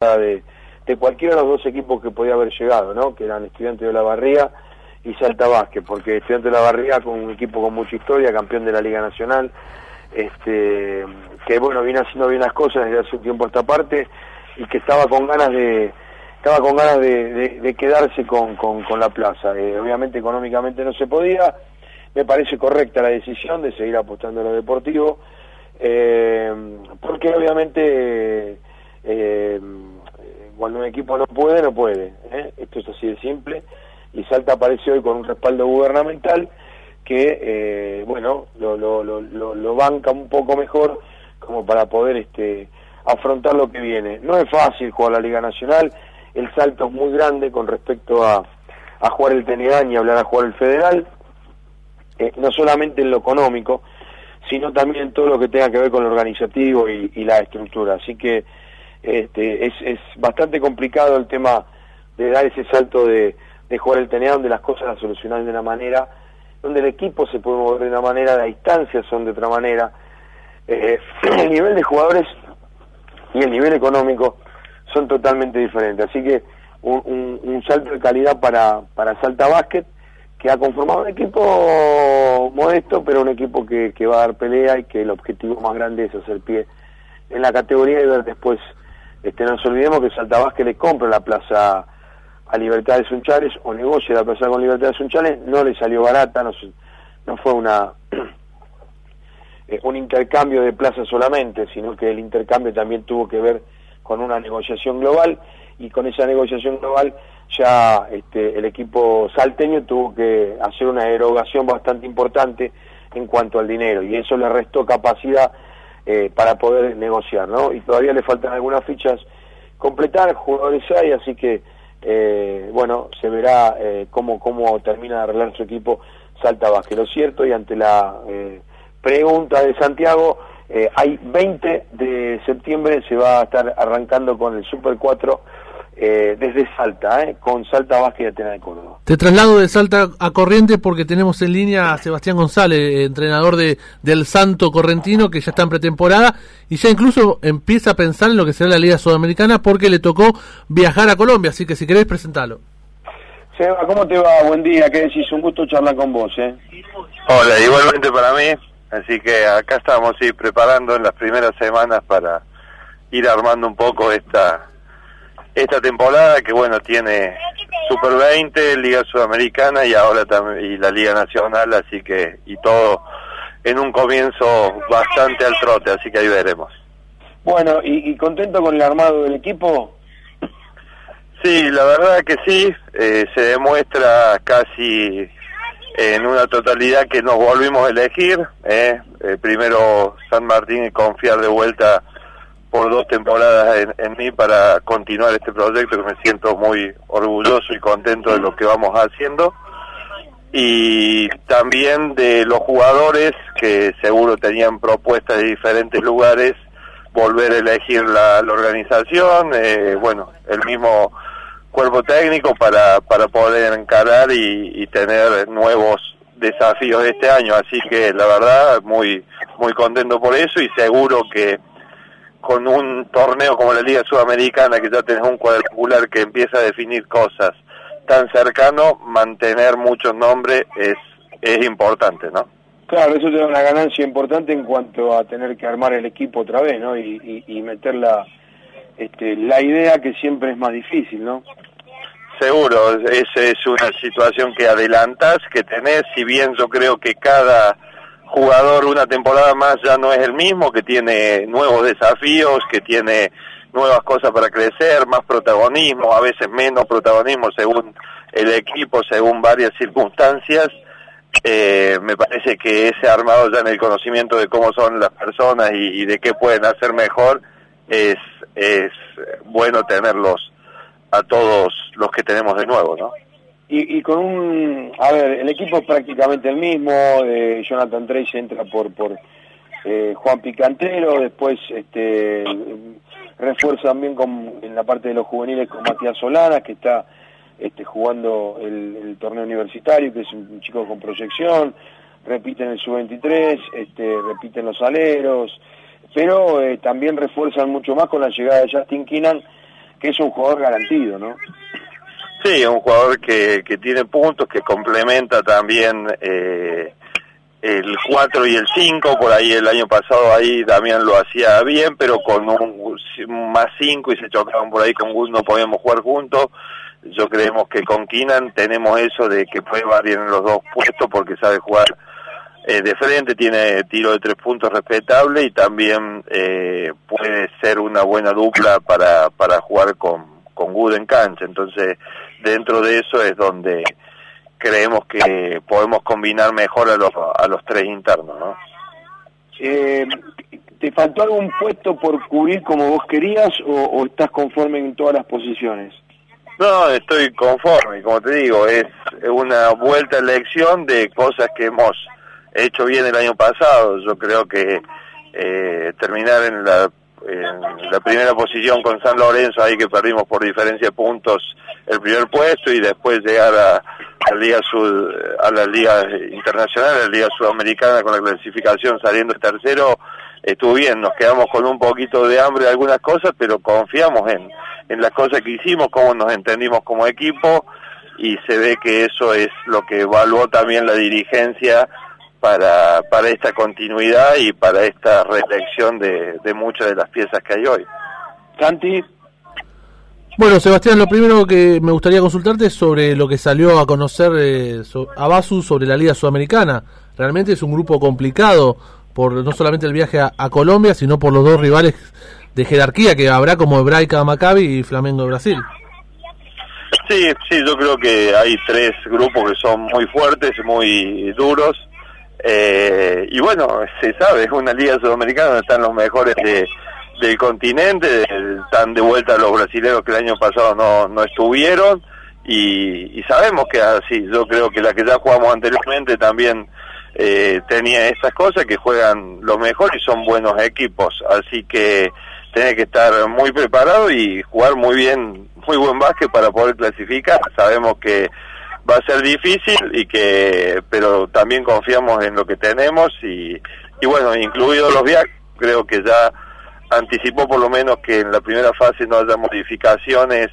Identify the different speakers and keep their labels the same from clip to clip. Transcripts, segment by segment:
Speaker 1: de, cualquiera de los dos equipos que podía haber llegado, ¿no? Que eran Estudiantes de la Barría y Salta Vázquez, porque Estudiantes de la Barría con un equipo con mucha historia, campeón de la Liga Nacional, este que bueno, viene haciendo bien las cosas desde hace un tiempo a esta parte y que estaba con ganas de estaba con ganas de, quedarse con, con, con, la plaza. Eh, obviamente económicamente no se podía, me parece correcta la decisión de seguir apostando a lo deportivo, eh, porque obviamente eh, cuando un equipo no puede, no puede. ¿eh? Esto es así de simple. Y Salta aparece hoy con un respaldo gubernamental que, eh, bueno, lo, lo, lo, lo, banca un poco mejor como para poder este, afrontar lo que viene. No es fácil jugar la Liga Nacional, el salto es muy grande con respecto a, a jugar el Tenedán y hablar a jugar el Federal, eh, no solamente en lo económico, sino también en todo lo que tenga que ver con lo organizativo y la estructura. Así que este, es, es bastante complicado el tema de dar ese salto de, de jugar el TNA donde las cosas las solucionan de una manera, donde el equipo se puede mover de una manera, las distancias son de otra manera, eh, el nivel de jugadores y el nivel económico son totalmente diferentes. Así que un, un, salto de calidad para, para Salta Básquet, que ha conformado un equipo modesto, pero un equipo que, que va a dar pelea y que el objetivo más grande es hacer pie en la categoría y ver después este, no nos olvidemos que Salta Vázquez le compra la plaza a Libertad de Sunchales o negocia la plaza con Libertad de Sunchales, no le salió barata, no, fue una un intercambio de plaza solamente, sino que el intercambio también tuvo que ver con una negociación global y con esa negociación global ya este, el equipo salteño tuvo que hacer una erogación bastante importante en cuanto al dinero y eso le restó capacidad eh, para poder negociar, ¿no? Y todavía le faltan algunas fichas completar, jugadores hay, así que, eh, bueno, se verá eh, cómo, cómo termina de arreglar su equipo Salta Vázquez. Lo cierto, y ante la eh, pregunta de Santiago, hay 20 de septiembre, se va a estar arrancando con el Super 4 eh, desde Salta, eh, con Salta Vázquez y Atenas de Córdoba.
Speaker 2: Te traslado de Salta a Corriente porque tenemos en línea a Sebastián González, entrenador de, del Santo Correntino, que ya está en pretemporada y ya incluso empieza a pensar en lo que será la Liga Sudamericana porque le tocó viajar a Colombia, así que si querés presentalo.
Speaker 1: Seba, ¿cómo te va? Buen día, ¿qué decís? Un gusto charlar con vos, ¿eh?
Speaker 3: Hola, igualmente para mí, así que acá estamos sí, preparando en las primeras semanas para ir armando un poco esta esta temporada que bueno tiene Super 20, Liga Sudamericana y ahora también y la Liga Nacional, así que y todo en un comienzo bastante al trote, así que ahí veremos.
Speaker 1: Bueno, ¿y, contento con el armado del equipo?
Speaker 3: Sí, la verdad que sí, eh, se demuestra casi en una totalidad que nos volvimos a elegir, eh, eh primero San Martín y confiar de vuelta por dos temporadas en, mí para continuar este proyecto que me siento muy orgulloso y contento de lo que vamos haciendo. Y también de los jugadores que seguro tenían propuestas de diferentes lugares volver a elegir la, organización eh, bueno el mismo cuerpo técnico para para poder encarar y, y tener nuevos desafíos este año. Así que la verdad muy muy contento por eso y seguro que con un torneo como la Liga Sudamericana, que ya tenés un cuadrangular que empieza a definir cosas tan cercano, mantener muchos nombres es, es importante, ¿no?
Speaker 1: Claro, eso te da una ganancia importante en cuanto a tener que armar el equipo otra vez, ¿no? Y, y, meter la, este, la idea que siempre es más difícil, ¿no?
Speaker 3: Seguro, esa es una situación que adelantas, que tenés, si bien yo creo que cada jugador una temporada más ya no es el mismo, que tiene nuevos desafíos, que tiene nuevas cosas para crecer, más protagonismo, a veces menos protagonismo según el equipo, según varias circunstancias. Eh, me parece que ese armado ya en el conocimiento de cómo son las personas y, y de qué pueden hacer mejor es, es bueno tenerlos a todos los que tenemos de nuevo, ¿no?
Speaker 1: Y, con un, a ver, el equipo es prácticamente el mismo, eh, Jonathan Trace entra por por eh, Juan Picantero, después este refuerza también con, en la parte de los juveniles con Matías Solana, que está este, jugando el, torneo universitario, que es un, chico con proyección, repiten el sub-23, este, repiten los aleros, pero eh, también refuerzan mucho más con la llegada de Justin Keenan, que es un jugador garantido, ¿no?
Speaker 3: Sí, un jugador que, que tiene puntos, que complementa también eh, el 4 y el 5, por ahí el año pasado ahí Damián lo hacía bien, pero con un, más 5 y se chocaban por ahí con Gus no podíamos jugar juntos. Yo creemos que con Kinan tenemos eso de que puede variar en los dos puestos porque sabe jugar eh, de frente, tiene tiro de tres puntos respetable y también eh, puede ser una buena dupla para, para jugar con, con Good en cancha. Entonces, dentro de eso es donde creemos que podemos combinar mejor a los, a los tres internos, ¿no?
Speaker 1: Eh, ¿Te faltó algún puesto por cubrir como vos querías o, estás conforme en todas las posiciones?
Speaker 3: No, estoy conforme, como te digo, es una vuelta a elección de cosas que hemos hecho bien el año pasado. Yo creo que eh, terminar en la en la primera posición con San Lorenzo, ahí que perdimos por diferencia de puntos el primer puesto y después llegar a, la Liga Sud, a la Liga Internacional, a la Liga Sudamericana con la clasificación saliendo tercero, estuvo bien, nos quedamos con un poquito de hambre de algunas cosas, pero confiamos en, en las cosas que hicimos, cómo nos entendimos como equipo y se ve que eso es lo que evaluó también la dirigencia para, para esta continuidad y para esta reelección de, de muchas de las piezas que hay hoy.
Speaker 1: Santi.
Speaker 2: Bueno, Sebastián, lo primero que me gustaría consultarte es sobre lo que salió a conocer eh, a Basu sobre la Liga Sudamericana. Realmente es un grupo complicado por no solamente el viaje a, Colombia, sino por los dos rivales de jerarquía que habrá como Hebraica Maccabi y Flamengo de Brasil.
Speaker 3: Sí, sí, yo creo que hay tres grupos que son muy fuertes, muy duros eh, y bueno, se sabe, es una liga sudamericana donde están los mejores del continente, están de vuelta los brasileños que el año pasado no, no estuvieron y, sabemos que así, yo creo que la que ya jugamos anteriormente también eh, tenía estas cosas que juegan lo mejor y son buenos equipos, así que tiene que estar muy preparado y jugar muy bien, muy buen básquet para poder clasificar, sabemos que va a ser difícil y que pero también confiamos en lo que tenemos y, y bueno incluidos los viajes creo que ya anticipó por lo menos que en la primera fase no haya modificaciones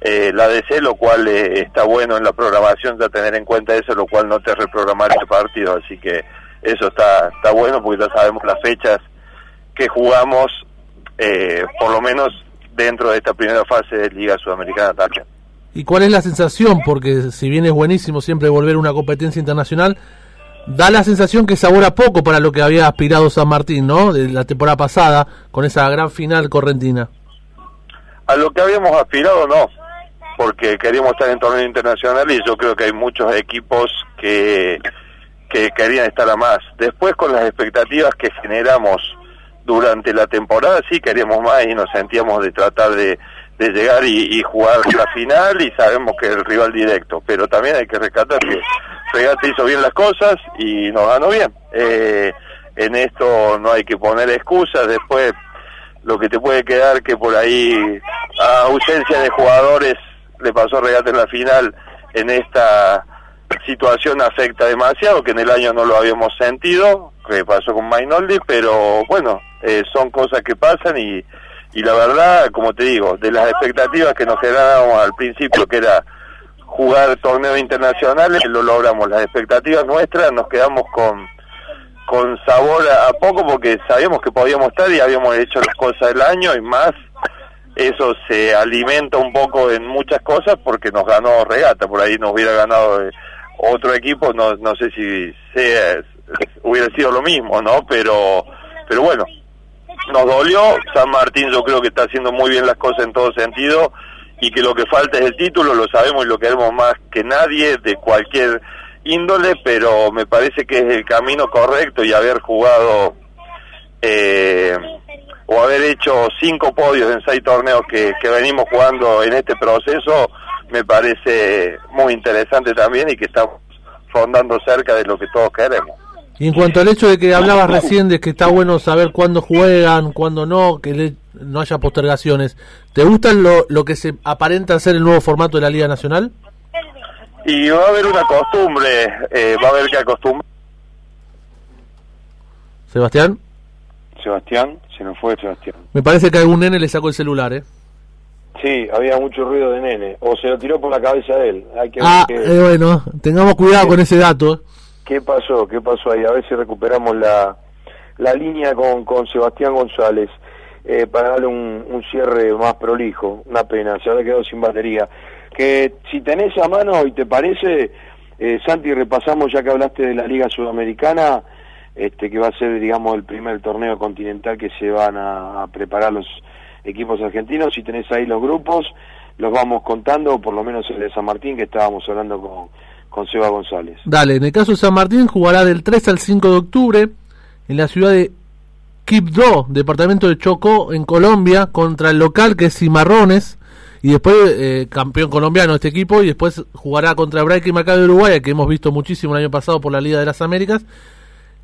Speaker 3: eh, la DC lo cual eh, está bueno en la programación ya tener en cuenta eso lo cual no te reprogramar el partido así que eso está está bueno porque ya sabemos las fechas que jugamos eh, por lo menos dentro de esta primera fase de Liga Sudamericana también.
Speaker 2: ¿Y cuál es la sensación? Porque si bien es buenísimo siempre volver una competencia internacional, da la sensación que sabora poco para lo que había aspirado San Martín, ¿no? De la temporada pasada, con esa gran final correntina.
Speaker 3: A lo que habíamos aspirado, no, porque queríamos estar en torneo internacional y yo creo que hay muchos equipos que, que querían estar a más. Después, con las expectativas que generamos durante la temporada, sí queríamos más y nos sentíamos de tratar de de llegar y, jugar la final y sabemos que es el rival directo, pero también hay que rescatar que Regate hizo bien las cosas y nos ganó bien. Eh, en esto no hay que poner excusas, después lo que te puede quedar que por ahí a ausencia de jugadores le pasó Regate en la final en esta situación afecta demasiado, que en el año no lo habíamos sentido, que pasó con Mainoldi, pero bueno, eh, son cosas que pasan y y la verdad, como te digo, de las expectativas que nos generábamos al principio, que era jugar torneos internacionales, lo logramos. Las expectativas nuestras nos quedamos con con sabor a, poco porque sabíamos que podíamos estar y habíamos hecho las cosas del año y más eso se alimenta un poco en muchas cosas porque nos ganó regata, por ahí nos hubiera ganado eh, otro equipo, no, no sé si sea, hubiera sido lo mismo, ¿no? Pero, pero bueno, nos dolió. San Martín yo creo que está haciendo muy bien las cosas en todo sentido y que lo que falta es el título, lo sabemos y lo queremos más que nadie de cualquier índole, pero me parece que es el camino correcto y haber jugado eh, o haber hecho cinco podios en seis torneos que, venimos jugando en este proceso me parece muy interesante también y que estamos rondando cerca de lo que todos queremos.
Speaker 2: Y en cuanto al hecho de que hablabas recién de que está bueno saber cuándo juegan, cuándo no, que no haya postergaciones, ¿te gusta lo, lo que se aparenta ser el nuevo formato de la Liga Nacional?
Speaker 3: Y va a haber una costumbre, eh, va a haber que acostumbrar.
Speaker 2: Sebastián.
Speaker 1: Sebastián, se nos fue Sebastián.
Speaker 2: Me parece que algún nene le sacó el celular, ¿eh?
Speaker 1: Sí, había mucho ruido de nene. O se lo tiró por la cabeza de él. Hay que
Speaker 2: Ah,
Speaker 1: ver
Speaker 2: eh, bueno, tengamos cuidado con ese dato.
Speaker 1: Qué, pasó, qué pasó ahí. A ver si recuperamos la, la línea con, con Sebastián González eh, para darle un, un cierre más prolijo. Una pena, se habrá quedado sin batería. Que si tenés a mano y te parece, eh, Santi, repasamos ya que hablaste de la Liga Sudamericana, este que va a ser, digamos, el primer torneo continental que se van a preparar los equipos argentinos. Si tenés ahí los grupos, los vamos contando, por lo menos el de San Martín que estábamos hablando con, con Seba González.
Speaker 2: Dale, en el caso de San Martín jugará del 3 al 5 de octubre en la ciudad de Quibdó, departamento de Chocó, en Colombia, contra el local que es Cimarrones, y después eh, campeón colombiano este equipo, y después jugará contra Braica y Maccabi de Uruguay, que hemos visto muchísimo el año pasado por la Liga de las Américas,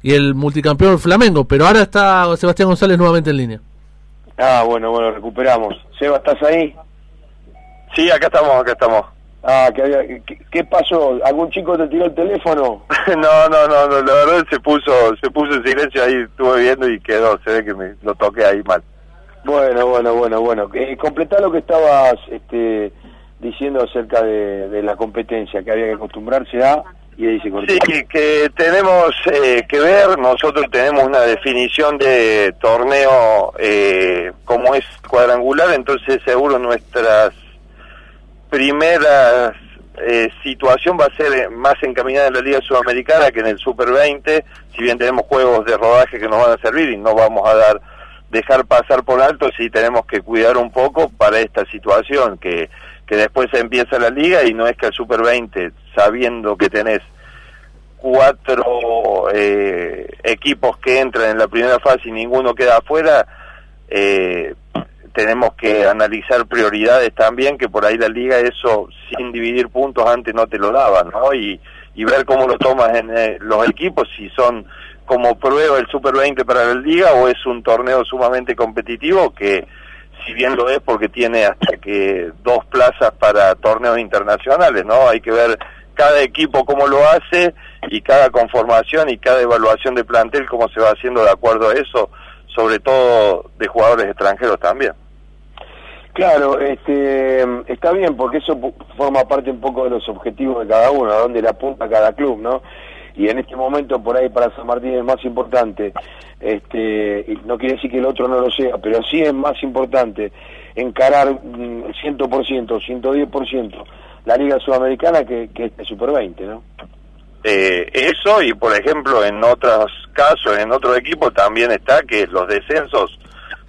Speaker 2: y el multicampeón Flamengo, pero ahora está Sebastián González nuevamente en línea.
Speaker 1: Ah, bueno, bueno, recuperamos. Seba, ¿estás ahí?
Speaker 3: Sí, acá estamos, acá estamos.
Speaker 1: Ah, ¿qué, qué pasó? ¿Algún chico te tiró el teléfono?
Speaker 3: no, no, no, no, la verdad se puso, se puso en silencio ahí, estuve viendo y quedó, se ve que me lo toqué ahí mal.
Speaker 1: Bueno, bueno, bueno, bueno. Eh, completá lo que estabas este, diciendo acerca de, de la competencia, que había que acostumbrarse a, y ahí se.
Speaker 3: Sí, que tenemos eh, que ver, nosotros tenemos una definición de torneo eh, como es cuadrangular, entonces seguro nuestras primeras eh, situación va a ser eh, más encaminada en la Liga Sudamericana que en el Super 20, si bien tenemos juegos de rodaje que nos van a servir y no vamos a dar dejar pasar por alto, sí tenemos que cuidar un poco para esta situación, que, que después empieza la liga y no es que el Super 20, sabiendo que tenés cuatro eh, equipos que entran en la primera fase y ninguno queda afuera, eh, tenemos que analizar prioridades también, que por ahí la liga eso sin dividir puntos antes no te lo daban, ¿no? Y, y ver cómo lo tomas en eh, los equipos, si son como prueba el Super 20 para la liga o es un torneo sumamente competitivo que si bien lo es porque tiene hasta que dos plazas para torneos internacionales, ¿no? Hay que ver cada equipo cómo lo hace y cada conformación y cada evaluación de plantel cómo se va haciendo de acuerdo a eso, sobre todo de jugadores extranjeros también.
Speaker 1: Claro, este, está bien porque eso forma parte un poco de los objetivos de cada uno, a dónde le apunta cada club, ¿no? Y en este momento por ahí para San Martín es más importante, este, no quiere decir que el otro no lo sea, pero sí es más importante encarar mm, 100%, 110% la Liga Sudamericana que, que este Super 20, ¿no?
Speaker 3: Eh, eso y por ejemplo en otros casos, en otros equipos también está que los descensos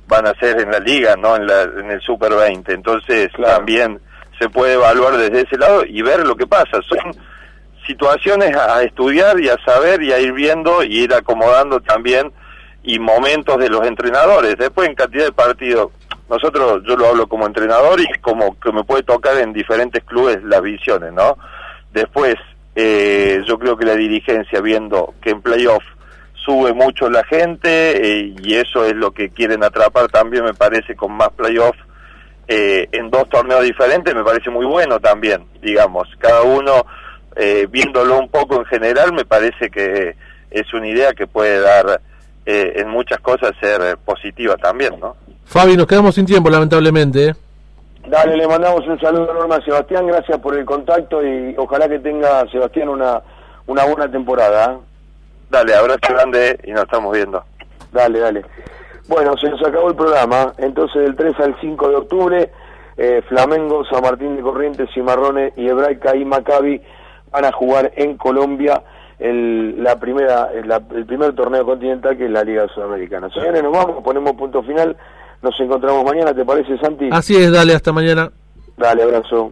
Speaker 3: van a ser en la liga, no en, la, en el Super 20. Entonces claro. también se puede evaluar desde ese lado y ver lo que pasa. Son situaciones a estudiar y a saber y a ir viendo y ir acomodando también y momentos de los entrenadores. Después en cantidad de partidos, nosotros yo lo hablo como entrenador y como que me puede tocar en diferentes clubes las visiones, ¿no? Después eh, yo creo que la dirigencia viendo que en playoff sube mucho la gente eh, y eso es lo que quieren atrapar también me parece con más playoff eh, en dos torneos diferentes me parece muy bueno también digamos cada uno eh, viéndolo un poco en general me parece que es una idea que puede dar eh, en muchas cosas ser positiva también no
Speaker 2: Fabi nos quedamos sin tiempo lamentablemente ¿eh?
Speaker 1: Dale, le mandamos un saludo enorme a Sebastián, gracias por el contacto y ojalá que tenga Sebastián una, una buena temporada. ¿Eh?
Speaker 3: Dale, abrazo grande y nos estamos viendo.
Speaker 1: Dale, dale. Bueno, se nos acabó el programa. Entonces, del 3 al 5 de octubre, eh, Flamengo, San Martín de Corrientes, Cimarrones y Hebraica y Maccabi van a jugar en Colombia el, la primera, la, el primer torneo continental que es la Liga Sudamericana. Señores, nos vamos, ponemos punto final. Nos encontramos mañana, ¿te parece, Santi?
Speaker 2: Así es, dale, hasta mañana.
Speaker 1: Dale, abrazo.